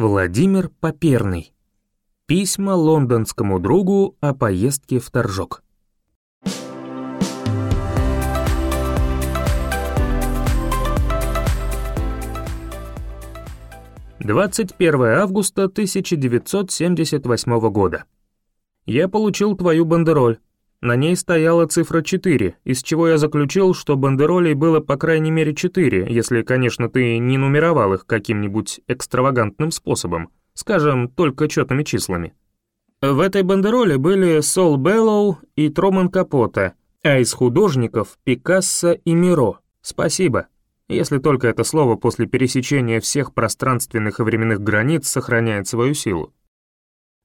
Владимир Поперный. Письма лондонскому другу о поездке в Торжок. Двадцать первое августа 1978 года. Я получил твою бандероль. На ней стояла цифра 4, из чего я заключил, что бандеролей было по крайней мере 4, если, конечно, ты не нумеровал их каким-нибудь экстравагантным способом, скажем, только четными числами. В этой бандероле были Сол Беллоу и Трумен Капоте, а из художников — Пикассо и Миро. Спасибо. Если только это слово после пересечения всех пространственных и временных границ сохраняет свою силу.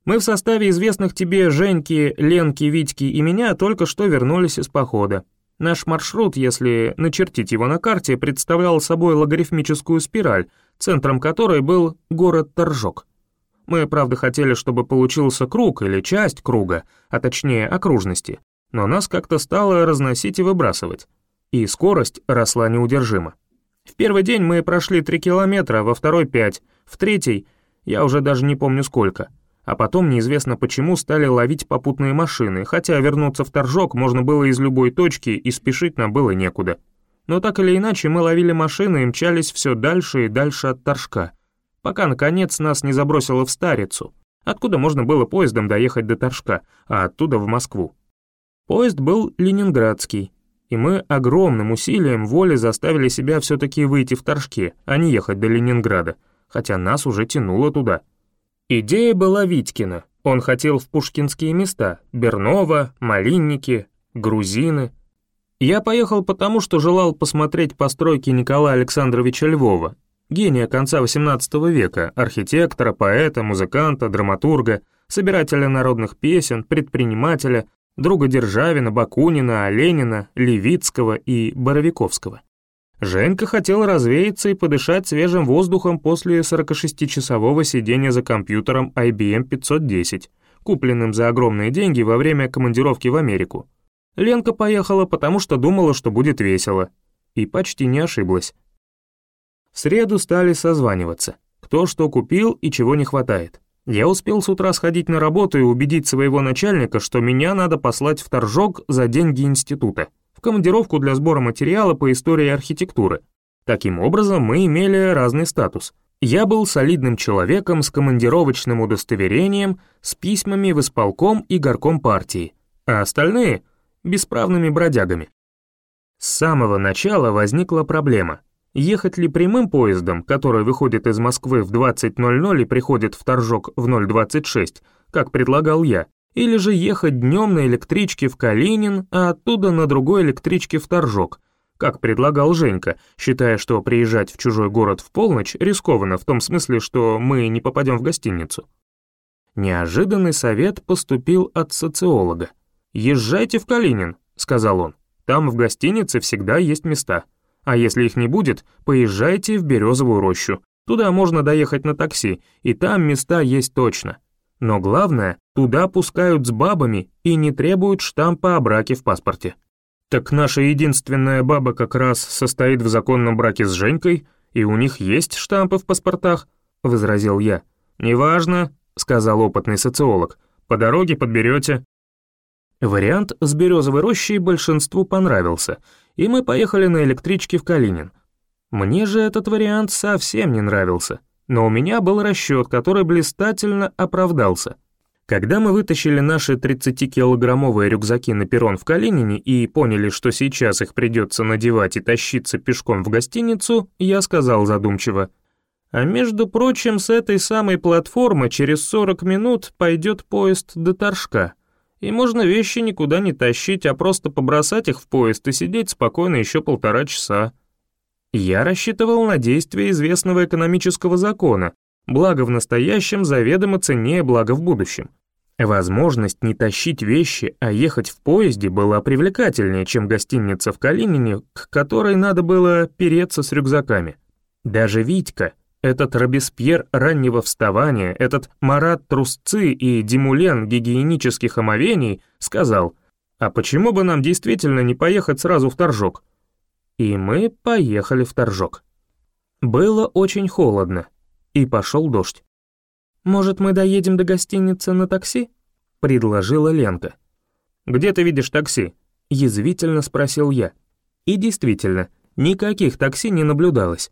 Мы в составе известных тебе Женьки, Ленки, Витьки и меня только что вернулись из похода. Наш маршрут, если начертить его на карте, представлял собой логарифмическую спираль, центром которой был город Торжок. Мы, правда, хотели, чтобы получился круг или часть круга, а точнее окружности, но нас как-то стало разносить и выбрасывать. И скорость росла неудержимо. В первый день мы прошли 3 километра, во второй — 5, в третий — я уже даже не помню сколько — а потом неизвестно почему стали ловить попутные машины, хотя вернуться в Торжок можно было из любой точки и спешить нам было некуда. Но так или иначе мы ловили машины и мчались все дальше и дальше от Торжка, пока, наконец, нас не забросило в Старицу, откуда можно было поездом доехать до Торжка, а оттуда в Москву. Поезд был ленинградский, и мы огромным усилием воли заставили себя все-таки выйти в Торжке, а не ехать до Ленинграда, хотя нас уже тянуло туда. Идея была Витькина. Он хотел в пушкинские места — Бернова, Малинники, Грузины. Я поехал потому, что желал посмотреть постройки Николая Александровича Львова, гения конца XVIII века, архитектора, поэта, музыканта, драматурга, собирателя народных песен, предпринимателя, друга Державина, Бакунина, Оленина, Левицкого и Боровиковского. Женька хотел развеяться и подышать свежим воздухом после 46-часового сидения за компьютером IBM 510, купленным за огромные деньги во время командировки в Америку. Ленка поехала, потому что думала, что будет весело. И почти не ошиблась. В среду стали созваниваться. Кто что купил и чего не хватает. Я успел с утра сходить на работу и убедить своего начальника, что меня надо послать в торжок за деньги института командировку для сбора материала по истории архитектуры. Таким образом, мы имели разный статус. Я был солидным человеком с командировочным удостоверением, с письмами в исполком и горком партии, а остальные — бесправными бродягами. С самого начала возникла проблема. Ехать ли прямым поездом, который выходит из Москвы в 20.00 и приходит в Торжок в 0.26, как предлагал я, или же ехать днем на электричке в Калинин, а оттуда на другой электричке в Торжок, как предлагал Женька, считая, что приезжать в чужой город в полночь рискованно в том смысле, что мы не попадем в гостиницу. Неожиданный совет поступил от социолога. «Езжайте в Калинин», — сказал он. «Там в гостинице всегда есть места. А если их не будет, поезжайте в Березовую рощу. Туда можно доехать на такси, и там места есть точно. Но главное, туда пускают с бабами и не требуют штампа о браке в паспорте. Так наша единственная баба как раз состоит в законном браке с Женькой, и у них есть штампы в паспортах, возразил я. Неважно, сказал опытный социолог, по дороге подберете. Вариант с березовой рощей большинству понравился, и мы поехали на электричке в Калинин. Мне же этот вариант совсем не нравился. Но у меня был расчет, который блистательно оправдался. Когда мы вытащили наши 30-килограммовые рюкзаки на перрон в Калинине и поняли, что сейчас их придется надевать и тащиться пешком в гостиницу, я сказал задумчиво, «А между прочим, с этой самой платформы через 40 минут пойдет поезд до Торжка, и можно вещи никуда не тащить, а просто побросать их в поезд и сидеть спокойно еще полтора часа». Я рассчитывал на действие известного экономического закона, благо в настоящем заведомо ценнее благо в будущем. Возможность не тащить вещи, а ехать в поезде была привлекательнее, чем гостиница в Калинине, к которой надо было переться с рюкзаками. Даже Витька, этот Робеспьер раннего вставания, этот Марат Трусцы и Димулен гигиенических омовений сказал, «А почему бы нам действительно не поехать сразу в Торжок? И мы поехали в Торжок. Было очень холодно, и пошел дождь. «Может, мы доедем до гостиницы на такси?» — предложила Ленка. «Где ты видишь такси?» — язвительно спросил я. И действительно, никаких такси не наблюдалось.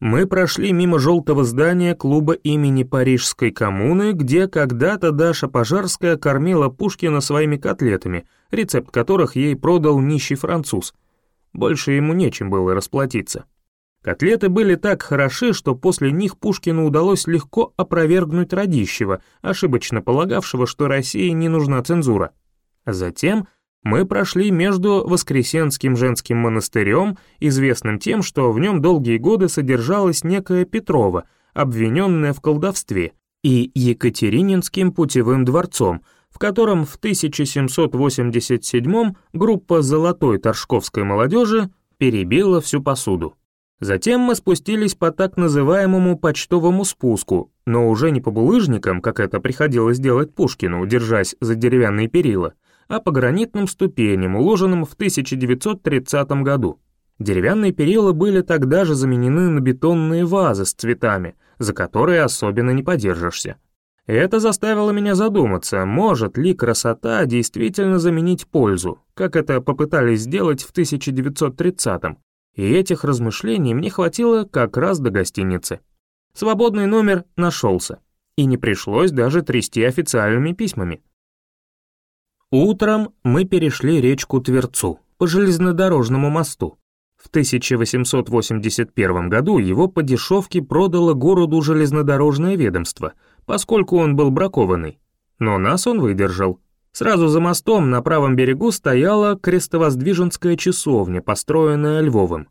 Мы прошли мимо желтого здания клуба имени Парижской коммуны, где когда-то Даша Пожарская кормила Пушкина своими котлетами, рецепт которых ей продал нищий француз. Больше ему нечем было расплатиться. Котлеты были так хороши, что после них Пушкину удалось легко опровергнуть Радищева, ошибочно полагавшего, что России не нужна цензура. Затем мы прошли между Воскресенским женским монастырем, известным тем, что в нем долгие годы содержалась некая Петрова, обвиненная в колдовстве, и Екатерининским путевым дворцом, в котором в 1787 группа золотой торжковской молодежи перебила всю посуду. Затем мы спустились по так называемому почтовому спуску, но уже не по булыжникам, как это приходилось делать Пушкину, держась за деревянные перила, а по гранитным ступеням, уложенным в 1930 году. Деревянные перила были тогда же заменены на бетонные вазы с цветами, за которые особенно не подержишься. Это заставило меня задуматься, может ли красота действительно заменить пользу, как это попытались сделать в 1930-м, и этих размышлений мне хватило как раз до гостиницы. Свободный номер нашелся, и не пришлось даже трясти официальными письмами. Утром мы перешли речку Тверцу по железнодорожному мосту. В 1881 году его по дешевке продало городу железнодорожное ведомство, поскольку он был бракованный. Но нас он выдержал. Сразу за мостом на правом берегу стояла крестовоздвиженская часовня, построенная Львовым.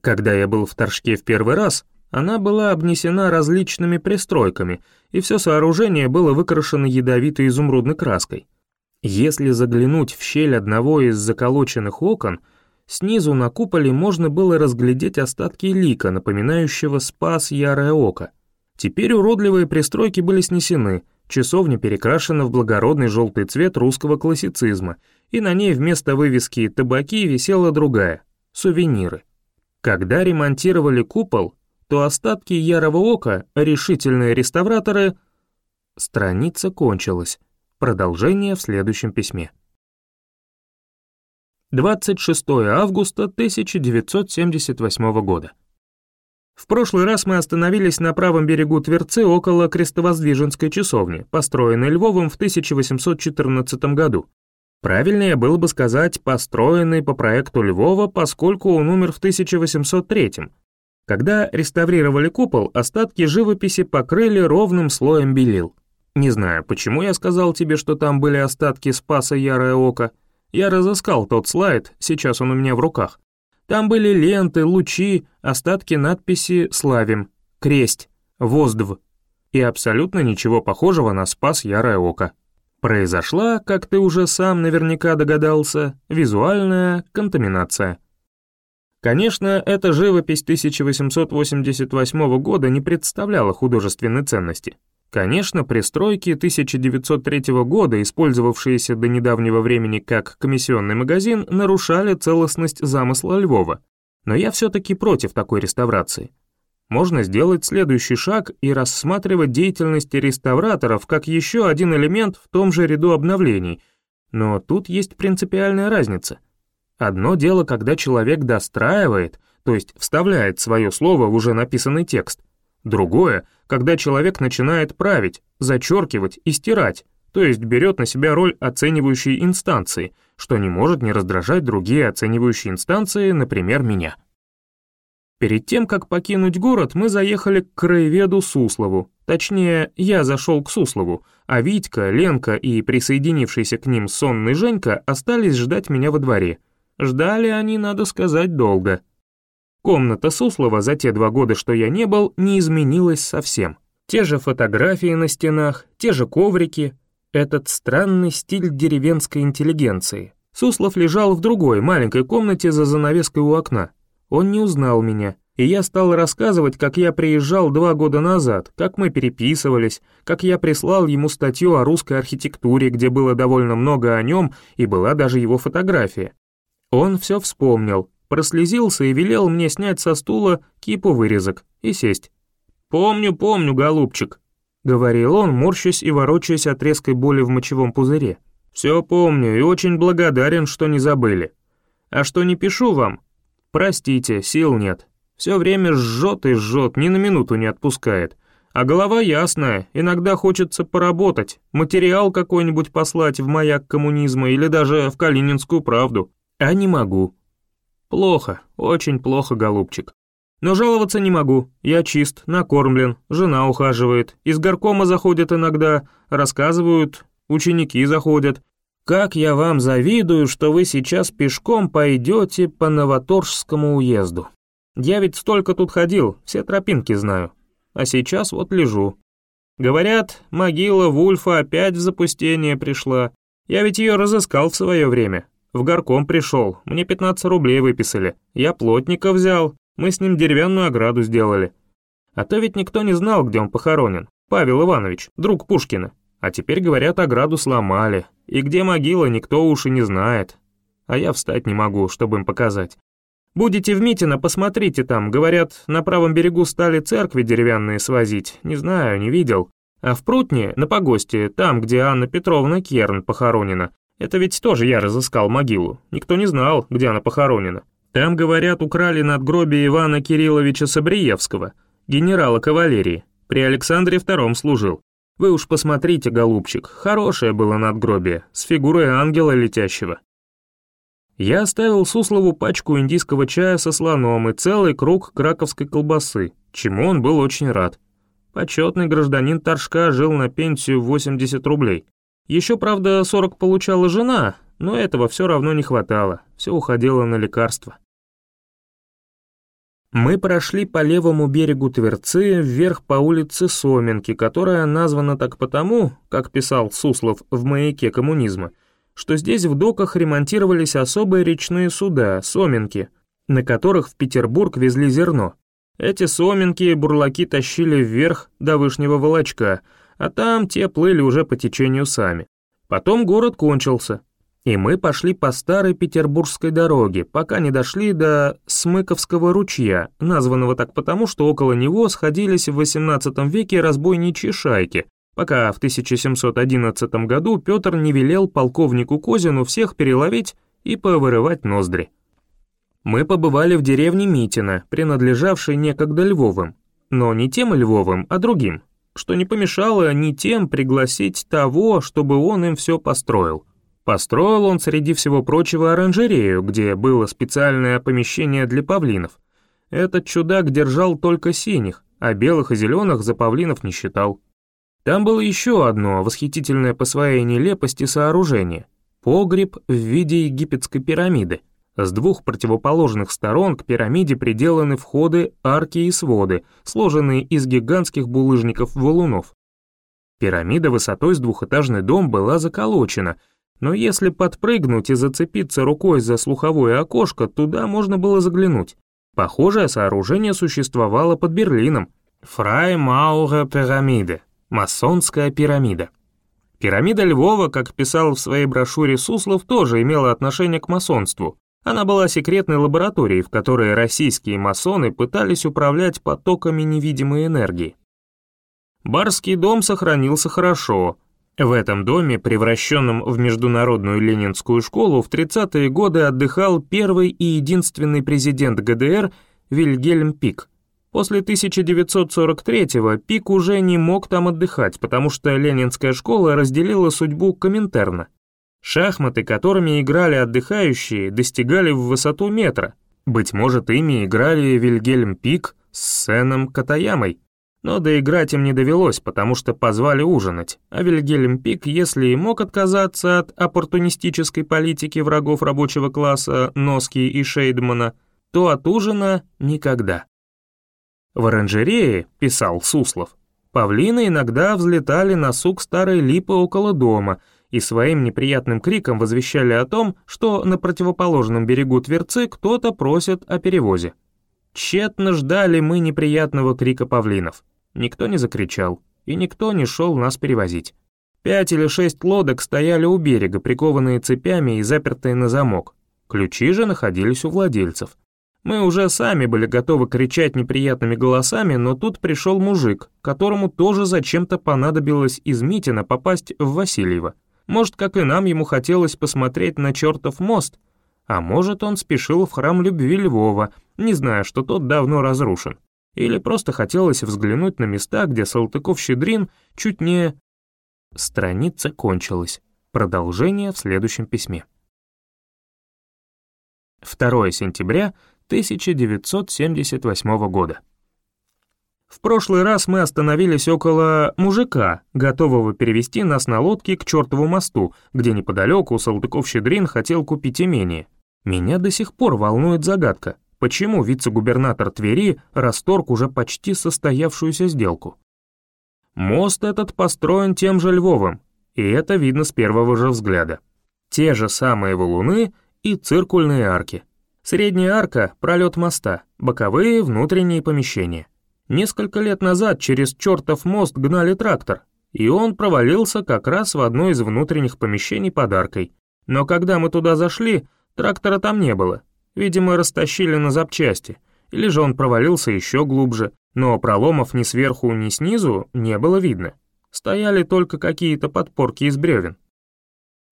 Когда я был в Торжке в первый раз, она была обнесена различными пристройками, и все сооружение было выкрашено ядовитой изумрудной краской. Если заглянуть в щель одного из заколоченных окон, снизу на куполе можно было разглядеть остатки лика, напоминающего спас ярое око. Теперь уродливые пристройки были снесены, Часовня перекрашена в благородный желтый цвет русского классицизма, и на ней вместо вывески «табаки» висела другая — «сувениры». Когда ремонтировали купол, то остатки Ярого Ока, решительные реставраторы... Страница кончилась. Продолжение в следующем письме. 26 августа 1978 года. В прошлый раз мы остановились на правом берегу Тверцы около Крестовоздвиженской часовни, построенной Львовым в 1814 году. Правильнее было бы сказать «построенный по проекту Львова», поскольку он умер в 1803 Когда реставрировали купол, остатки живописи покрыли ровным слоем белил. Не знаю, почему я сказал тебе, что там были остатки Спаса Ярое Око. Я разыскал тот слайд, сейчас он у меня в руках. Там были ленты, лучи, остатки надписи «Славим», «Кресть», «Воздв» и абсолютно ничего похожего на «Спас Ярое Око». Произошла, как ты уже сам наверняка догадался, визуальная контаминация. Конечно, эта живопись 1888 года не представляла художественной ценности. Конечно, пристройки 1903 года, использовавшиеся до недавнего времени как комиссионный магазин, нарушали целостность замысла Львова. Но я все-таки против такой реставрации. Можно сделать следующий шаг и рассматривать деятельность реставраторов как еще один элемент в том же ряду обновлений, но тут есть принципиальная разница. Одно дело, когда человек достраивает, то есть вставляет свое слово в уже написанный текст, Другое, когда человек начинает править, зачеркивать и стирать, то есть берет на себя роль оценивающей инстанции, что не может не раздражать другие оценивающие инстанции, например, меня. Перед тем, как покинуть город, мы заехали к краеведу Суслову. Точнее, я зашел к Суслову, а Витька, Ленка и присоединившийся к ним сонный Женька остались ждать меня во дворе. Ждали они, надо сказать, долго. Комната Суслова за те два года, что я не был, не изменилась совсем. Те же фотографии на стенах, те же коврики, этот странный стиль деревенской интеллигенции. Суслов лежал в другой, маленькой комнате за занавеской у окна. Он не узнал меня, и я стал рассказывать, как я приезжал два года назад, как мы переписывались, как я прислал ему статью о русской архитектуре, где было довольно много о нем, и была даже его фотография. Он все вспомнил, прослезился и велел мне снять со стула кипу вырезок и сесть. «Помню, помню, голубчик». — говорил он, морщась и ворочаясь от резкой боли в мочевом пузыре. «Все помню и очень благодарен, что не забыли. А что не пишу вам? Простите, сил нет. Все время жжет и жжет, ни на минуту не отпускает. А голова ясная, иногда хочется поработать, материал какой-нибудь послать в маяк коммунизма или даже в Калининскую правду. А не могу. Плохо, очень плохо, голубчик. Но жаловаться не могу, я чист, накормлен, жена ухаживает, из горкома заходят иногда, рассказывают, ученики заходят. Как я вам завидую, что вы сейчас пешком пойдете по Новоторжскому уезду. Я ведь столько тут ходил, все тропинки знаю а сейчас вот лежу. Говорят, могила Вульфа опять в запустение пришла. Я ведь ее разыскал в свое время. В горком пришел, мне 15 рублей выписали. Я плотника взял, мы с ним деревянную ограду сделали. А то ведь никто не знал, где он похоронен. Павел Иванович, друг Пушкина. А теперь, говорят, ограду сломали. И где могила, никто уж и не знает. А я встать не могу, чтобы им показать. Будете в Митино, посмотрите там, говорят, на правом берегу стали церкви деревянные свозить, не знаю, не видел. А в Прутне, на погосте, там, где Анна Петровна Керн похоронена, это ведь тоже я разыскал могилу, никто не знал, где она похоронена. Там, говорят, украли надгробие Ивана Кирилловича Сабриевского, генерала кавалерии, при Александре II служил. Вы уж посмотрите, голубчик, хорошее было надгробие, с фигурой ангела летящего. Я оставил Суслову пачку индийского чая со слоном и целый круг краковской колбасы, чему он был очень рад. Почетный гражданин Торжка жил на пенсию 80 рублей. Еще, правда, 40 получала жена, но этого все равно не хватало, все уходило на лекарства. Мы прошли по левому берегу Тверцы вверх по улице Соменки, которая названа так потому, как писал Суслов в «Маяке коммунизма», что здесь в доках ремонтировались особые речные суда, соминки, на которых в Петербург везли зерно. Эти соминки бурлаки тащили вверх до Вышнего Волочка, а там те плыли уже по течению сами. Потом город кончился, и мы пошли по старой петербургской дороге, пока не дошли до Смыковского ручья, названного так потому, что около него сходились в XVIII веке разбойничьи шайки, пока в 1711 году Петр не велел полковнику Козину всех переловить и повырывать ноздри. Мы побывали в деревне Митина, принадлежавшей некогда Львовым, но не тем Львовым, а другим, что не помешало ни тем пригласить того, чтобы он им все построил. Построил он, среди всего прочего, оранжерею, где было специальное помещение для павлинов. Этот чудак держал только синих, а белых и зеленых за павлинов не считал. Там было еще одно восхитительное по своей нелепости сооружение — погреб в виде египетской пирамиды. С двух противоположных сторон к пирамиде приделаны входы, арки и своды, сложенные из гигантских булыжников-валунов. Пирамида высотой с двухэтажный дом была заколочена, но если подпрыгнуть и зацепиться рукой за слуховое окошко, туда можно было заглянуть. Похожее сооружение существовало под Берлином. Фрай Маура пирамиды Масонская пирамида. Пирамида Львова, как писал в своей брошюре Суслов, тоже имела отношение к масонству. Она была секретной лабораторией, в которой российские масоны пытались управлять потоками невидимой энергии. Барский дом сохранился хорошо. В этом доме, превращенном в Международную Ленинскую школу, в 30-е годы отдыхал первый и единственный президент ГДР Вильгельм Пик. После 1943-го Пик уже не мог там отдыхать, потому что ленинская школа разделила судьбу Коминтерна. Шахматы, которыми играли отдыхающие, достигали в высоту метра. Быть может, ими играли Вильгельм Пик с Сеном Катаямой. Но доиграть им не довелось, потому что позвали ужинать, а Вильгельм Пик, если и мог отказаться от оппортунистической политики врагов рабочего класса Носки и Шейдмана, то от ужина никогда. В оранжерее, писал Суслов, павлины иногда взлетали на сук старой липы около дома и своим неприятным криком возвещали о том, что на противоположном берегу Тверцы кто-то просит о перевозе. Тщетно ждали мы неприятного крика павлинов. Никто не закричал, и никто не шел нас перевозить. Пять или шесть лодок стояли у берега, прикованные цепями и запертые на замок. Ключи же находились у владельцев. Мы уже сами были готовы кричать неприятными голосами, но тут пришел мужик, которому тоже зачем-то понадобилось из Митина попасть в Васильева. Может, как и нам, ему хотелось посмотреть на чертов мост, а может, он спешил в храм любви Львова, не зная, что тот давно разрушен. Или просто хотелось взглянуть на места, где Салтыков-Щедрин чуть не... Страница кончилась. Продолжение в следующем письме. 2 сентября 1978 года. В прошлый раз мы остановились около мужика, готового перевести нас на лодке к чертову мосту, где неподалеку Салтыков-Щедрин хотел купить имение. Меня до сих пор волнует загадка, почему вице-губернатор Твери расторг уже почти состоявшуюся сделку. Мост этот построен тем же Львовым, и это видно с первого же взгляда. Те же самые валуны и циркульные арки. Средняя арка — пролет моста, боковые — внутренние помещения. Несколько лет назад через чертов мост гнали трактор, и он провалился как раз в одно из внутренних помещений под аркой. Но когда мы туда зашли, трактора там не было. Видимо, растащили на запчасти, или же он провалился еще глубже, но проломов ни сверху, ни снизу не было видно. Стояли только какие-то подпорки из бревен.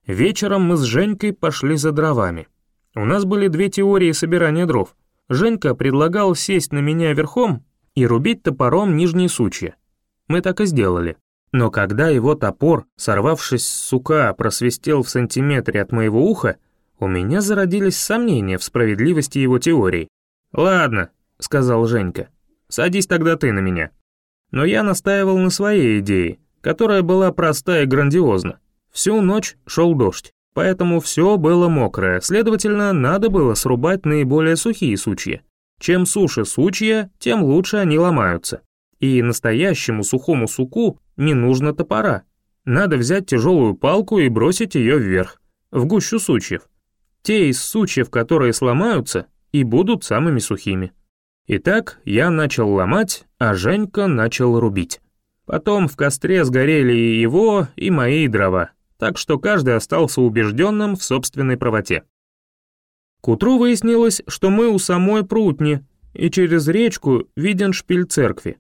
Вечером мы с Женькой пошли за дровами. У нас были две теории собирания дров. Женька предлагал сесть на меня верхом и рубить топором нижние сучья. Мы так и сделали. Но когда его топор, сорвавшись с сука, просвистел в сантиметре от моего уха, у меня зародились сомнения в справедливости его теории. «Ладно», — сказал Женька, — «садись тогда ты на меня». Но я настаивал на своей идее, которая была проста и грандиозна. Всю ночь шел дождь, поэтому все было мокрое, следовательно, надо было срубать наиболее сухие сучья. Чем суше сучья, тем лучше они ломаются. И настоящему сухому суку не нужно топора. Надо взять тяжелую палку и бросить ее вверх, в гущу сучьев. Те из сучьев, которые сломаются, и будут самыми сухими. Итак, я начал ломать, а Женька начал рубить. Потом в костре сгорели и его, и мои дрова так что каждый остался убежденным в собственной правоте. К утру выяснилось, что мы у самой Прутни, и через речку виден шпиль церкви.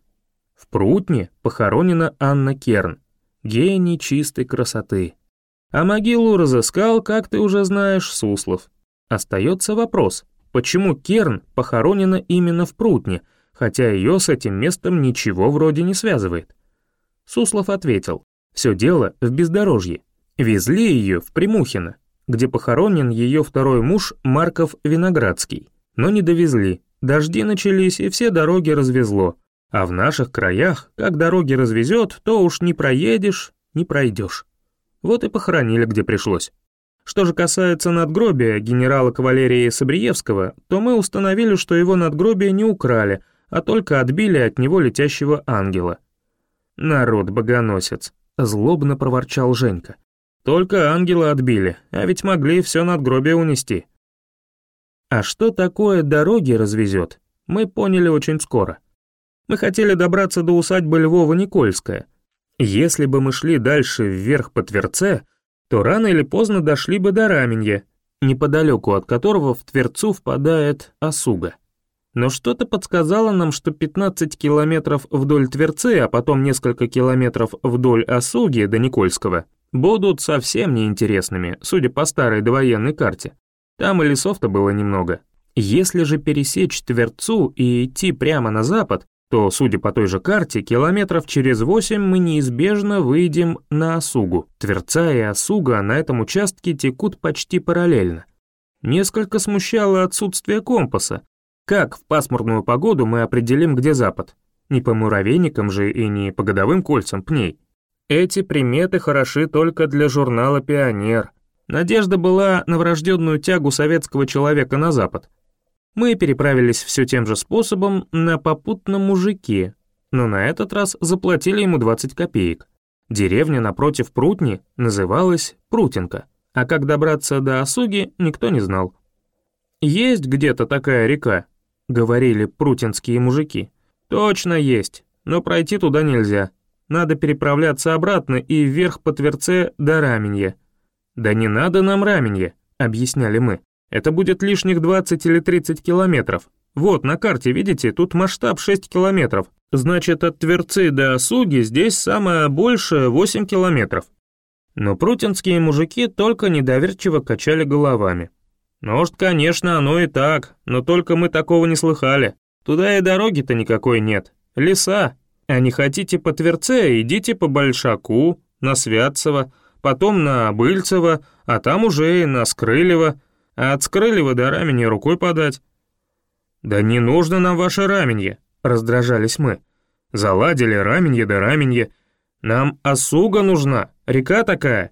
В Прутне похоронена Анна Керн, гений чистой красоты. А могилу разыскал, как ты уже знаешь, Суслов. Остается вопрос, почему Керн похоронена именно в Прутне, хотя ее с этим местом ничего вроде не связывает? Суслов ответил, все дело в бездорожье. Везли ее в Примухино, где похоронен ее второй муж Марков Виноградский. Но не довезли, дожди начались и все дороги развезло. А в наших краях, как дороги развезет, то уж не проедешь, не пройдешь. Вот и похоронили, где пришлось. Что же касается надгробия генерала кавалерии Собриевского, то мы установили, что его надгробие не украли, а только отбили от него летящего ангела. «Народ богоносец», — злобно проворчал Женька. Только ангела отбили, а ведь могли все надгробие унести. А что такое дороги развезет, мы поняли очень скоро. Мы хотели добраться до усадьбы Львова-Никольская. Если бы мы шли дальше вверх по Тверце, то рано или поздно дошли бы до Раменья, неподалеку от которого в Тверцу впадает Осуга. Но что-то подсказало нам, что 15 километров вдоль Тверцы, а потом несколько километров вдоль Осуги до Никольского будут совсем неинтересными, судя по старой довоенной карте. Там и лесов-то было немного. Если же пересечь Тверцу и идти прямо на запад, то, судя по той же карте, километров через восемь мы неизбежно выйдем на Осугу. Тверца и Осуга на этом участке текут почти параллельно. Несколько смущало отсутствие компаса. Как в пасмурную погоду мы определим, где запад? Не по муравейникам же и не по годовым кольцам пней. Эти приметы хороши только для журнала «Пионер». Надежда была на врожденную тягу советского человека на Запад. Мы переправились все тем же способом на попутном мужике, но на этот раз заплатили ему 20 копеек. Деревня напротив Прутни называлась Прутинка, а как добраться до Осуги, никто не знал. «Есть где-то такая река», — говорили прутинские мужики. «Точно есть, но пройти туда нельзя. Надо переправляться обратно и вверх по Тверце до Раменья. «Да не надо нам Раменья», — объясняли мы. «Это будет лишних 20 или 30 километров. Вот, на карте, видите, тут масштаб 6 километров. Значит, от Тверцы до Осуги здесь самое большее 8 километров. Но прутинские мужики только недоверчиво качали головами. Может, конечно, оно и так, но только мы такого не слыхали. Туда и дороги-то никакой нет. Леса. А не хотите по Тверце, идите по Большаку, на Святцево, потом на Быльцево, а там уже и на Скрылево. А от Скрылева до Раменья рукой подать. «Да не нужно нам ваше раменье», — раздражались мы. «Заладили раменье да раменье. Нам осуга нужна, река такая,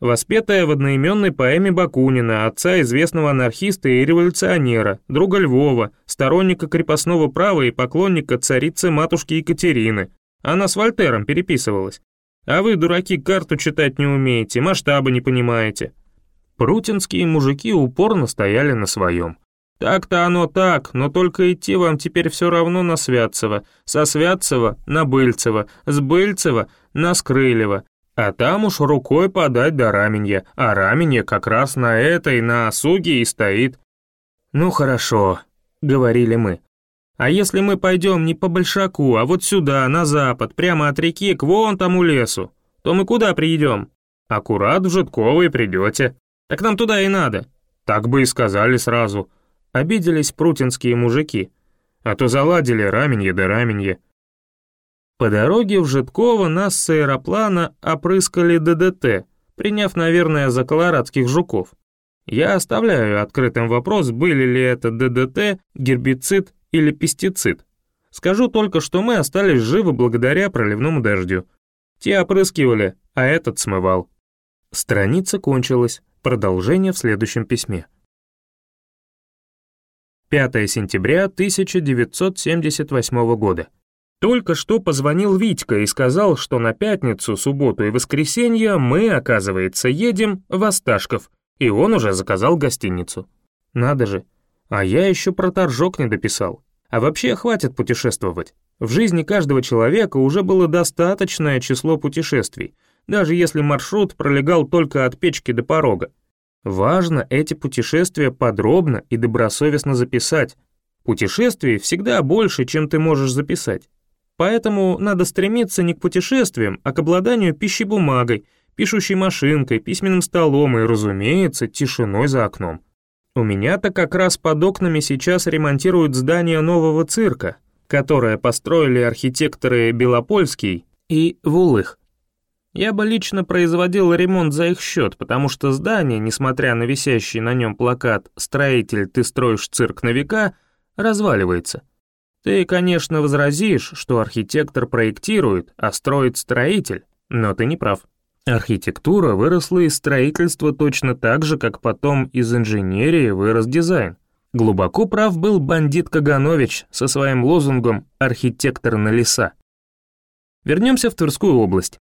воспетая в одноименной поэме Бакунина, отца известного анархиста и революционера, друга Львова, сторонника крепостного права и поклонника царицы-матушки Екатерины. Она с Вольтером переписывалась. А вы, дураки, карту читать не умеете, масштабы не понимаете. Прутинские мужики упорно стояли на своем. Так-то оно так, но только идти вам теперь все равно на Святцево, со Святцева на Быльцево, с Быльцева на Скрылево, а там уж рукой подать до раменья, а раменье как раз на этой, на осуге и стоит. «Ну хорошо», — говорили мы. «А если мы пойдем не по Большаку, а вот сюда, на запад, прямо от реки к вон тому лесу, то мы куда приедем?» «Аккурат в Житково и придете. Так нам туда и надо». Так бы и сказали сразу. Обиделись прутинские мужики. А то заладили раменье да раменье. По дороге в Житково нас с аэроплана опрыскали ДДТ, приняв, наверное, за колорадских жуков. Я оставляю открытым вопрос, были ли это ДДТ, гербицид или пестицид. Скажу только, что мы остались живы благодаря проливному дождю. Те опрыскивали, а этот смывал. Страница кончилась, продолжение в следующем письме. 5 сентября 1978 года. Только что позвонил Витька и сказал, что на пятницу, субботу и воскресенье мы, оказывается, едем в Осташков, и он уже заказал гостиницу. Надо же, а я еще про торжок не дописал. А вообще хватит путешествовать. В жизни каждого человека уже было достаточное число путешествий, даже если маршрут пролегал только от печки до порога. Важно эти путешествия подробно и добросовестно записать. Путешествий всегда больше, чем ты можешь записать. Поэтому надо стремиться не к путешествиям, а к обладанию пищебумагой, пишущей машинкой, письменным столом и, разумеется, тишиной за окном. У меня-то как раз под окнами сейчас ремонтируют здание нового цирка, которое построили архитекторы Белопольский и Вулых. Я бы лично производил ремонт за их счет, потому что здание, несмотря на висящий на нем плакат «Строитель, ты строишь цирк на века», разваливается. Ты, конечно, возразишь, что архитектор проектирует, а строит строитель, но ты не прав. Архитектура выросла из строительства точно так же, как потом из инженерии вырос дизайн. Глубоко прав был бандит Каганович со своим лозунгом «Архитектор на леса». Вернемся в Тверскую область.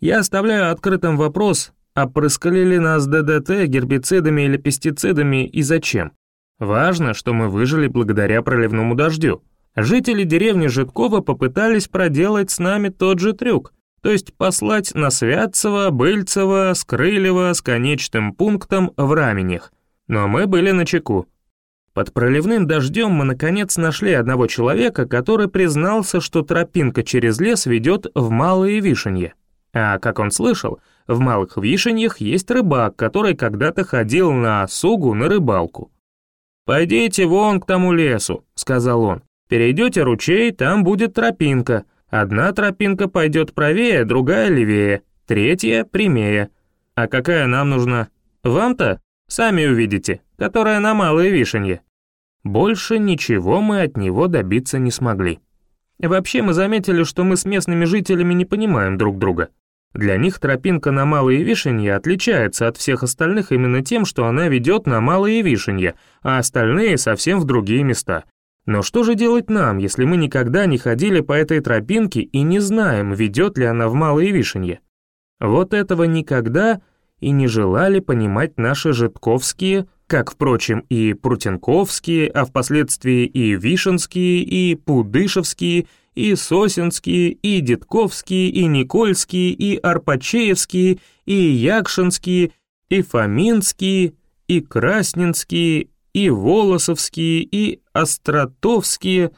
Я оставляю открытым вопрос, опрыскали ли нас ДДТ гербицидами или пестицидами и зачем. Важно, что мы выжили благодаря проливному дождю. Жители деревни Житкова попытались проделать с нами тот же трюк, то есть послать на Святцево, Быльцево, Скрылево с конечным пунктом в Раменях. Но мы были на чеку. Под проливным дождем мы наконец нашли одного человека, который признался, что тропинка через лес ведет в Малые Вишенье. А как он слышал, в Малых Вишеньях есть рыбак, который когда-то ходил на Сугу на рыбалку. «Пойдите вон к тому лесу», — сказал он. Перейдете ручей, там будет тропинка. Одна тропинка пойдет правее, другая левее, третья прямее. А какая нам нужна? Вам-то? Сами увидите, которая на Малое Вишенье. Больше ничего мы от него добиться не смогли. Вообще мы заметили, что мы с местными жителями не понимаем друг друга. Для них тропинка на Малые Вишенье отличается от всех остальных именно тем, что она ведет на Малые Вишенье, а остальные совсем в другие места. Но что же делать нам, если мы никогда не ходили по этой тропинке и не знаем, ведет ли она в Малые Вишенье? Вот этого никогда и не желали понимать наши житковские, как, впрочем, и прутенковские, а впоследствии и вишенские, и пудышевские, и сосенские, и детковские, и никольские, и арпачеевские, и якшинские, и фоминские, и красненские, и Волосовские, и Остротовские,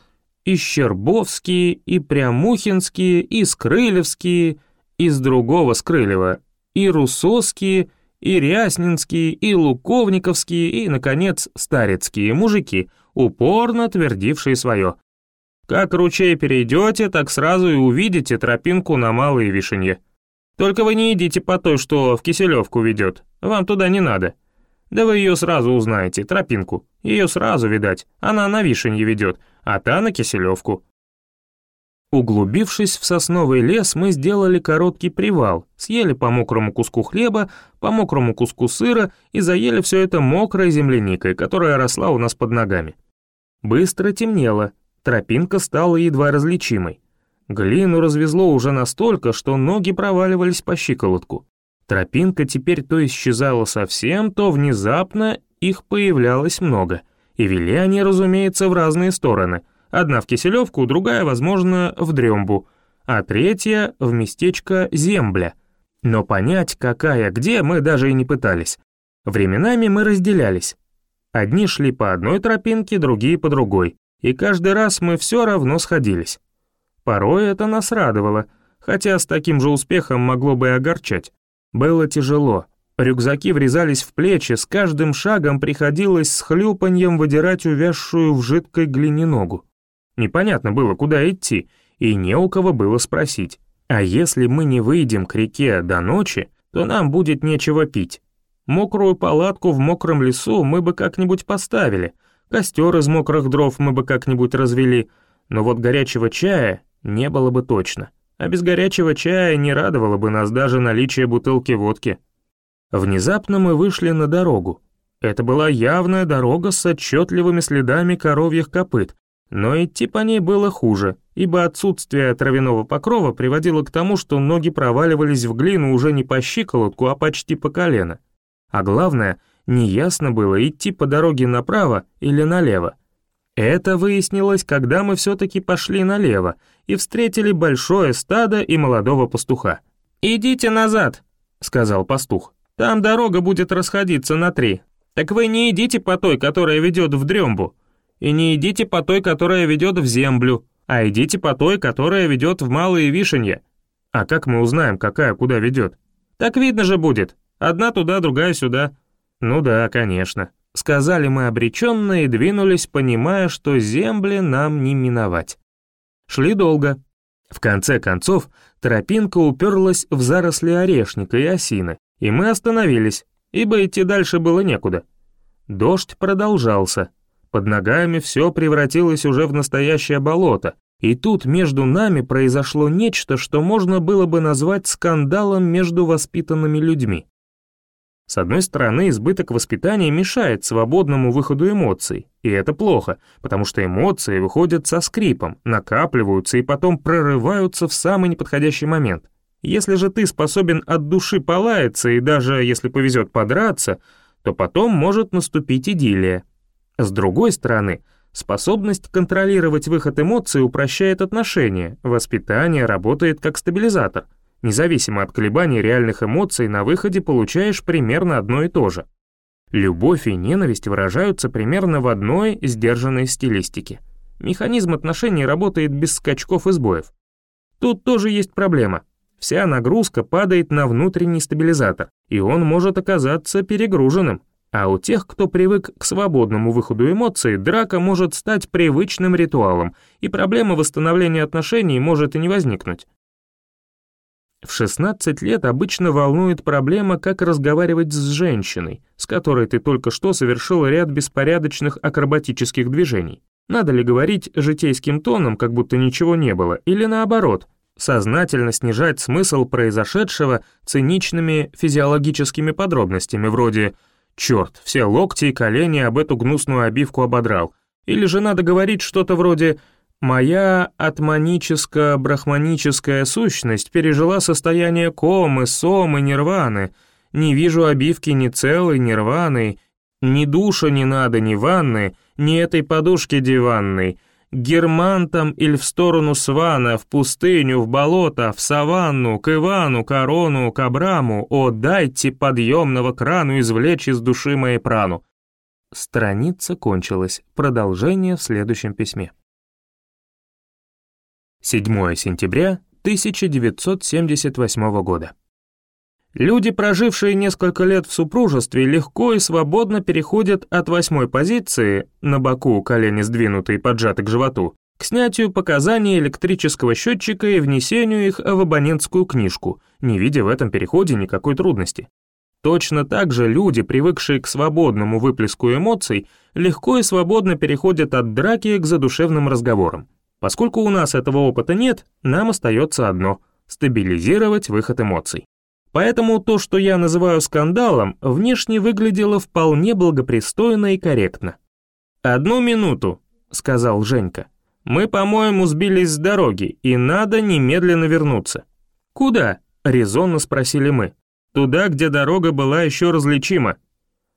и Щербовские, и Прямухинские, и Скрылевские, из другого Скрылева, и Русовские, и Ряснинские, и Луковниковские, и, наконец, Старецкие мужики, упорно твердившие свое. Как ручей перейдете, так сразу и увидите тропинку на Малые Вишенье. Только вы не идите по той, что в Киселевку ведет, вам туда не надо. Да вы ее сразу узнаете, тропинку. Ее сразу видать, она на Вишенье ведет, а та на Киселевку. Углубившись в сосновый лес, мы сделали короткий привал, съели по мокрому куску хлеба, по мокрому куску сыра и заели все это мокрой земляникой, которая росла у нас под ногами. Быстро темнело, тропинка стала едва различимой. Глину развезло уже настолько, что ноги проваливались по щиколотку. Тропинка теперь то исчезала совсем, то внезапно их появлялось много, и вели они, разумеется, в разные стороны. Одна в Киселевку, другая, возможно, в Дрембу, а третья в местечко Зембля. Но понять, какая где, мы даже и не пытались. Временами мы разделялись. Одни шли по одной тропинке, другие по другой, и каждый раз мы все равно сходились. Порой это нас радовало, хотя с таким же успехом могло бы и огорчать. Было тяжело. Рюкзаки врезались в плечи, с каждым шагом приходилось с хлюпаньем выдирать увязшую в жидкой глине ногу. Непонятно было, куда идти, и не у кого было спросить. А если мы не выйдем к реке до ночи, то нам будет нечего пить. Мокрую палатку в мокром лесу мы бы как-нибудь поставили, костер из мокрых дров мы бы как-нибудь развели, но вот горячего чая не было бы точно а без горячего чая не радовало бы нас даже наличие бутылки водки. Внезапно мы вышли на дорогу. Это была явная дорога с отчетливыми следами коровьих копыт, но идти по ней было хуже, ибо отсутствие травяного покрова приводило к тому, что ноги проваливались в глину уже не по щиколотку, а почти по колено. А главное, неясно было, идти по дороге направо или налево. Это выяснилось, когда мы все-таки пошли налево и встретили большое стадо и молодого пастуха. «Идите назад», — сказал пастух. «Там дорога будет расходиться на три. Так вы не идите по той, которая ведет в Дрембу, и не идите по той, которая ведет в Землю, а идите по той, которая ведет в Малые Вишенье. А как мы узнаем, какая куда ведет? Так видно же будет. Одна туда, другая сюда. Ну да, конечно сказали мы обреченно и двинулись, понимая, что земли нам не миновать. Шли долго. В конце концов, тропинка уперлась в заросли орешника и осины, и мы остановились, ибо идти дальше было некуда. Дождь продолжался. Под ногами все превратилось уже в настоящее болото, и тут между нами произошло нечто, что можно было бы назвать скандалом между воспитанными людьми. С одной стороны, избыток воспитания мешает свободному выходу эмоций, и это плохо, потому что эмоции выходят со скрипом, накапливаются и потом прорываются в самый неподходящий момент. Если же ты способен от души полаяться и даже, если повезет, подраться, то потом может наступить идиллия. С другой стороны, способность контролировать выход эмоций упрощает отношения, воспитание работает как стабилизатор — Независимо от колебаний реальных эмоций, на выходе получаешь примерно одно и то же. Любовь и ненависть выражаются примерно в одной сдержанной стилистике. Механизм отношений работает без скачков и сбоев. Тут тоже есть проблема. Вся нагрузка падает на внутренний стабилизатор, и он может оказаться перегруженным. А у тех, кто привык к свободному выходу эмоций, драка может стать привычным ритуалом, и проблема восстановления отношений может и не возникнуть. В 16 лет обычно волнует проблема, как разговаривать с женщиной, с которой ты только что совершил ряд беспорядочных акробатических движений. Надо ли говорить житейским тоном, как будто ничего не было, или наоборот, сознательно снижать смысл произошедшего циничными физиологическими подробностями вроде «Черт, все локти и колени об эту гнусную обивку ободрал», или же надо говорить что-то вроде Моя атманическо-брахманическая сущность пережила состояние комы, сомы, нирваны. Не вижу обивки ни целой, ни рваной, ни душа не надо, ни ванны, ни этой подушки диванной. Германтам или в сторону свана, в пустыню, в болото, в саванну, к Ивану, Корону, к Абраму, о, дайте подъемного крану извлечь из души моей прану. Страница кончилась. Продолжение в следующем письме. 7 сентября 1978 года. Люди, прожившие несколько лет в супружестве, легко и свободно переходят от восьмой позиции, на боку колени сдвинутые и поджаты к животу, к снятию показаний электрического счетчика и внесению их в абонентскую книжку, не видя в этом переходе никакой трудности. Точно так же люди, привыкшие к свободному выплеску эмоций, легко и свободно переходят от драки к задушевным разговорам. Поскольку у нас этого опыта нет, нам остается одно — стабилизировать выход эмоций. Поэтому то, что я называю скандалом, внешне выглядело вполне благопристойно и корректно. «Одну минуту», — сказал Женька. «Мы, по-моему, сбились с дороги, и надо немедленно вернуться». «Куда?» — резонно спросили мы. «Туда, где дорога была еще различима»,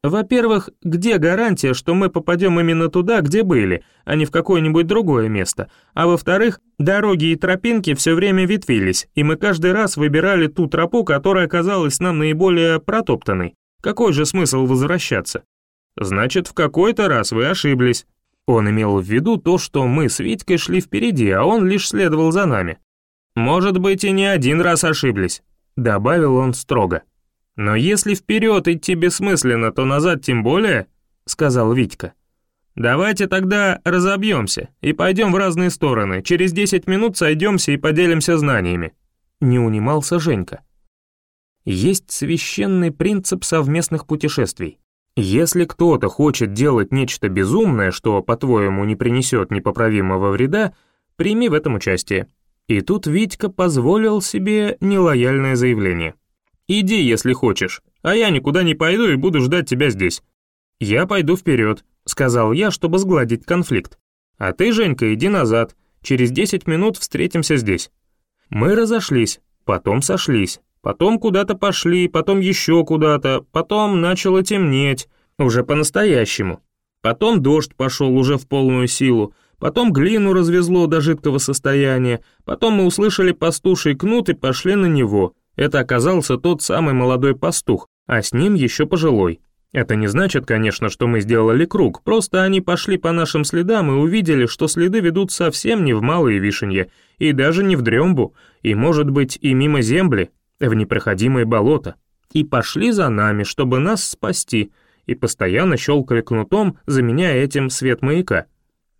во-первых, где гарантия, что мы попадем именно туда, где были, а не в какое-нибудь другое место? А во-вторых, дороги и тропинки все время ветвились, и мы каждый раз выбирали ту тропу, которая казалась нам наиболее протоптанной. Какой же смысл возвращаться? Значит, в какой-то раз вы ошиблись. Он имел в виду то, что мы с Витькой шли впереди, а он лишь следовал за нами. Может быть, и не один раз ошиблись, добавил он строго. «Но если вперед идти бессмысленно, то назад тем более», — сказал Витька. «Давайте тогда разобьемся и пойдем в разные стороны. Через 10 минут сойдемся и поделимся знаниями». Не унимался Женька. Есть священный принцип совместных путешествий. Если кто-то хочет делать нечто безумное, что, по-твоему, не принесет непоправимого вреда, прими в этом участие. И тут Витька позволил себе нелояльное заявление. Иди, если хочешь, а я никуда не пойду и буду ждать тебя здесь. Я пойду вперед, сказал я, чтобы сгладить конфликт. А ты, Женька, иди назад. Через 10 минут встретимся здесь. Мы разошлись, потом сошлись, потом куда-то пошли, потом еще куда-то, потом начало темнеть, уже по-настоящему. Потом дождь пошел уже в полную силу, потом глину развезло до жидкого состояния, потом мы услышали пастуший кнут и пошли на него. Это оказался тот самый молодой пастух, а с ним еще пожилой. Это не значит, конечно, что мы сделали круг, просто они пошли по нашим следам и увидели, что следы ведут совсем не в Малые Вишенье, и даже не в Дрембу, и, может быть, и мимо земли, в непроходимые болота. И пошли за нами, чтобы нас спасти, и постоянно щелкали кнутом, заменяя этим свет маяка.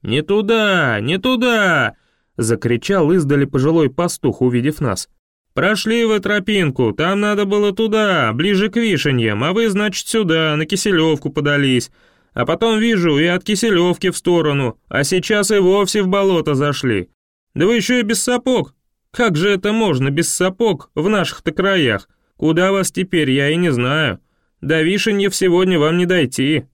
«Не туда, не туда!» — закричал издали пожилой пастух, увидев нас. «Прошли вы тропинку, там надо было туда, ближе к Вишеньям, а вы, значит, сюда, на Киселевку подались. А потом вижу и от Киселевки в сторону, а сейчас и вовсе в болото зашли. Да вы еще и без сапог. Как же это можно без сапог в наших-то краях? Куда вас теперь, я и не знаю. До Вишеньев сегодня вам не дойти».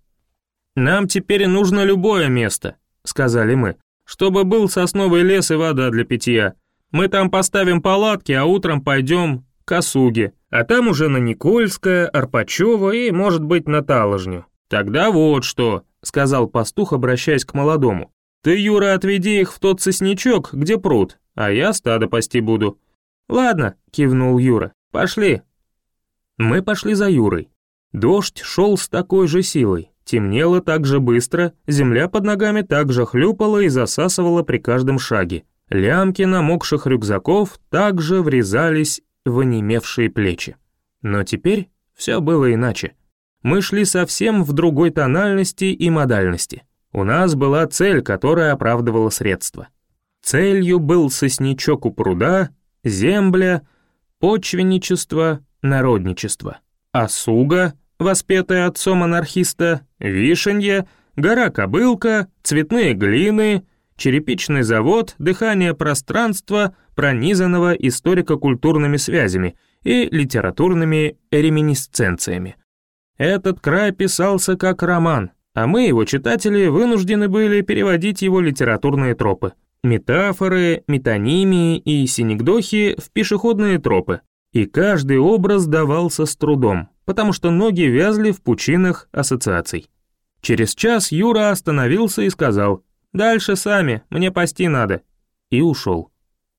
«Нам теперь нужно любое место», — сказали мы, «чтобы был сосновый лес и вода для питья». Мы там поставим палатки, а утром пойдем к Осуге, а там уже на Никольское, Арпачево и, может быть, на Таложню. Тогда вот что, сказал пастух, обращаясь к молодому. Ты, Юра, отведи их в тот сосничок, где пруд, а я стадо пасти буду. Ладно, кивнул Юра, пошли. Мы пошли за Юрой. Дождь шел с такой же силой, темнело так же быстро, земля под ногами так же хлюпала и засасывала при каждом шаге. Лямки намокших рюкзаков также врезались в онемевшие плечи. Но теперь все было иначе. Мы шли совсем в другой тональности и модальности. У нас была цель, которая оправдывала средства. Целью был сосничок у пруда, земля, почвенничество, народничество. Осуга, воспетая отцом анархиста, вишенье, гора-кобылка, цветные глины — черепичный завод, дыхание пространства, пронизанного историко-культурными связями и литературными реминисценциями. Этот край писался как роман, а мы, его читатели, вынуждены были переводить его литературные тропы. Метафоры, метонимии и синекдохи в пешеходные тропы. И каждый образ давался с трудом, потому что ноги вязли в пучинах ассоциаций. Через час Юра остановился и сказал Дальше сами, мне пасти надо». И ушел.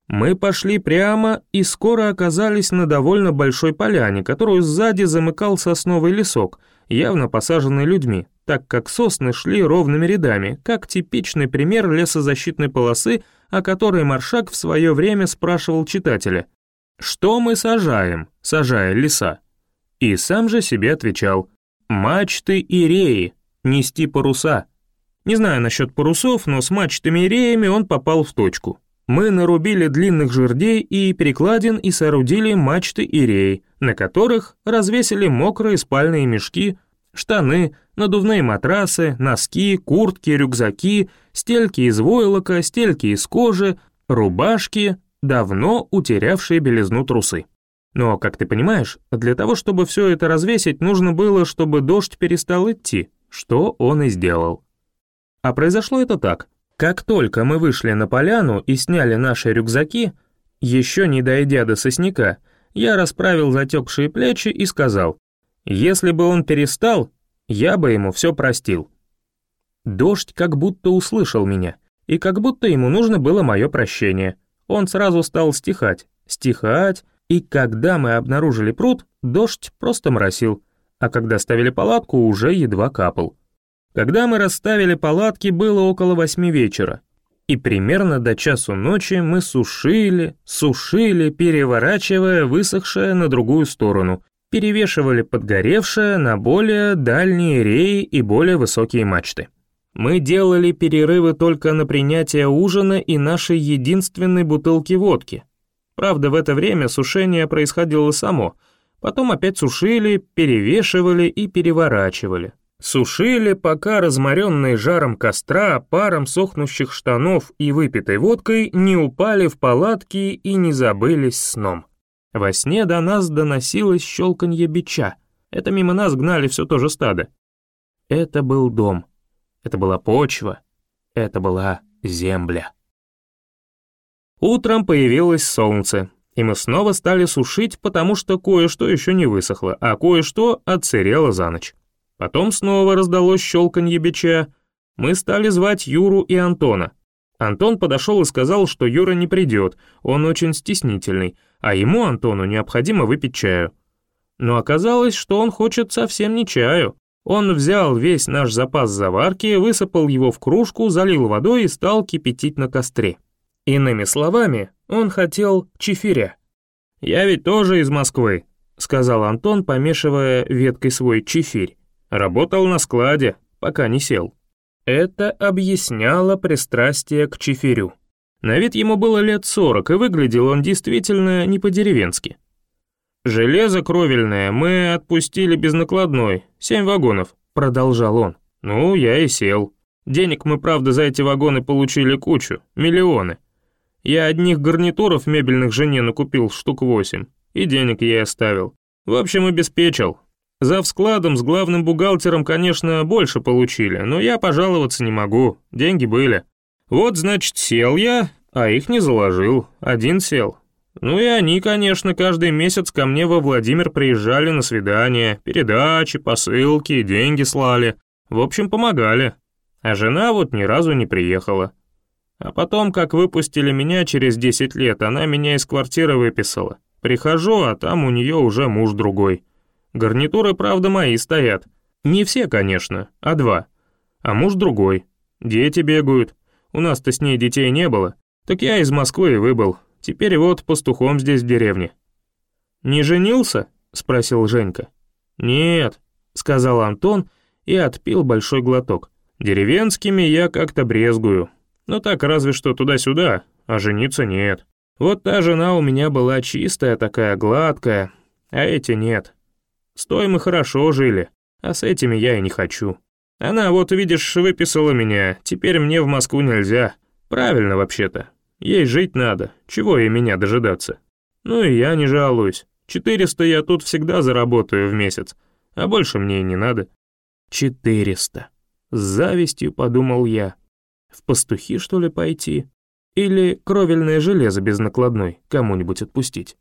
Мы пошли прямо и скоро оказались на довольно большой поляне, которую сзади замыкал сосновый лесок, явно посаженный людьми, так как сосны шли ровными рядами, как типичный пример лесозащитной полосы, о которой Маршак в свое время спрашивал читателя. «Что мы сажаем, сажая леса?» И сам же себе отвечал. «Мачты и реи, нести паруса». Не знаю насчет парусов, но с мачтами и реями он попал в точку. Мы нарубили длинных жердей и перекладин и соорудили мачты и реи, на которых развесили мокрые спальные мешки, штаны, надувные матрасы, носки, куртки, рюкзаки, стельки из войлока, стельки из кожи, рубашки, давно утерявшие белизну трусы. Но, как ты понимаешь, для того, чтобы все это развесить, нужно было, чтобы дождь перестал идти, что он и сделал. А произошло это так. Как только мы вышли на поляну и сняли наши рюкзаки, еще не дойдя до сосняка, я расправил затекшие плечи и сказал, если бы он перестал, я бы ему все простил. Дождь как будто услышал меня, и как будто ему нужно было мое прощение. Он сразу стал стихать, стихать, и когда мы обнаружили пруд, дождь просто моросил, а когда ставили палатку, уже едва капал. Когда мы расставили палатки, было около восьми вечера, и примерно до часу ночи мы сушили, сушили, переворачивая высохшее на другую сторону, перевешивали подгоревшее на более дальние реи и более высокие мачты. Мы делали перерывы только на принятие ужина и нашей единственной бутылки водки. Правда, в это время сушение происходило само, потом опять сушили, перевешивали и переворачивали. Сушили, пока разморенные жаром костра, паром сохнущих штанов и выпитой водкой не упали в палатки и не забылись сном. Во сне до нас доносилось щелканье бича. Это мимо нас гнали все то же стадо. Это был дом. Это была почва. Это была земля. Утром появилось солнце, и мы снова стали сушить, потому что кое-что еще не высохло, а кое-что отсырело за ночь. Потом снова раздалось щелканье бича. Мы стали звать Юру и Антона. Антон подошел и сказал, что Юра не придет, он очень стеснительный, а ему, Антону, необходимо выпить чаю. Но оказалось, что он хочет совсем не чаю. Он взял весь наш запас заварки, высыпал его в кружку, залил водой и стал кипятить на костре. Иными словами, он хотел чефиря. «Я ведь тоже из Москвы», — сказал Антон, помешивая веткой свой чефирь. Работал на складе, пока не сел. Это объясняло пристрастие к чиферю. На вид ему было лет сорок, и выглядел он действительно не по-деревенски. «Железо кровельное мы отпустили без накладной, семь вагонов», — продолжал он. «Ну, я и сел. Денег мы, правда, за эти вагоны получили кучу, миллионы. Я одних гарнитуров мебельных жене накупил штук восемь, и денег ей оставил. В общем, обеспечил, за складом с главным бухгалтером, конечно, больше получили, но я пожаловаться не могу, деньги были. Вот, значит, сел я, а их не заложил, один сел. Ну и они, конечно, каждый месяц ко мне во Владимир приезжали на свидания, передачи, посылки, деньги слали. В общем, помогали. А жена вот ни разу не приехала. А потом, как выпустили меня через 10 лет, она меня из квартиры выписала. Прихожу, а там у нее уже муж другой. Гарнитуры, правда, мои стоят. Не все, конечно, а два. А муж другой. Дети бегают. У нас-то с ней детей не было. Так я из Москвы и выбыл. Теперь вот пастухом здесь в деревне». «Не женился?» — спросил Женька. «Нет», — сказал Антон и отпил большой глоток. «Деревенскими я как-то брезгую. Ну так разве что туда-сюда, а жениться нет. Вот та жена у меня была чистая такая, гладкая, а эти нет. С той мы хорошо жили, а с этими я и не хочу. Она, вот видишь, выписала меня, теперь мне в Москву нельзя. Правильно вообще-то. Ей жить надо, чего ей меня дожидаться? Ну и я не жалуюсь. 400 я тут всегда заработаю в месяц, а больше мне и не надо. 400. С завистью подумал я. В пастухи, что ли, пойти? Или кровельное железо без накладной кому-нибудь отпустить?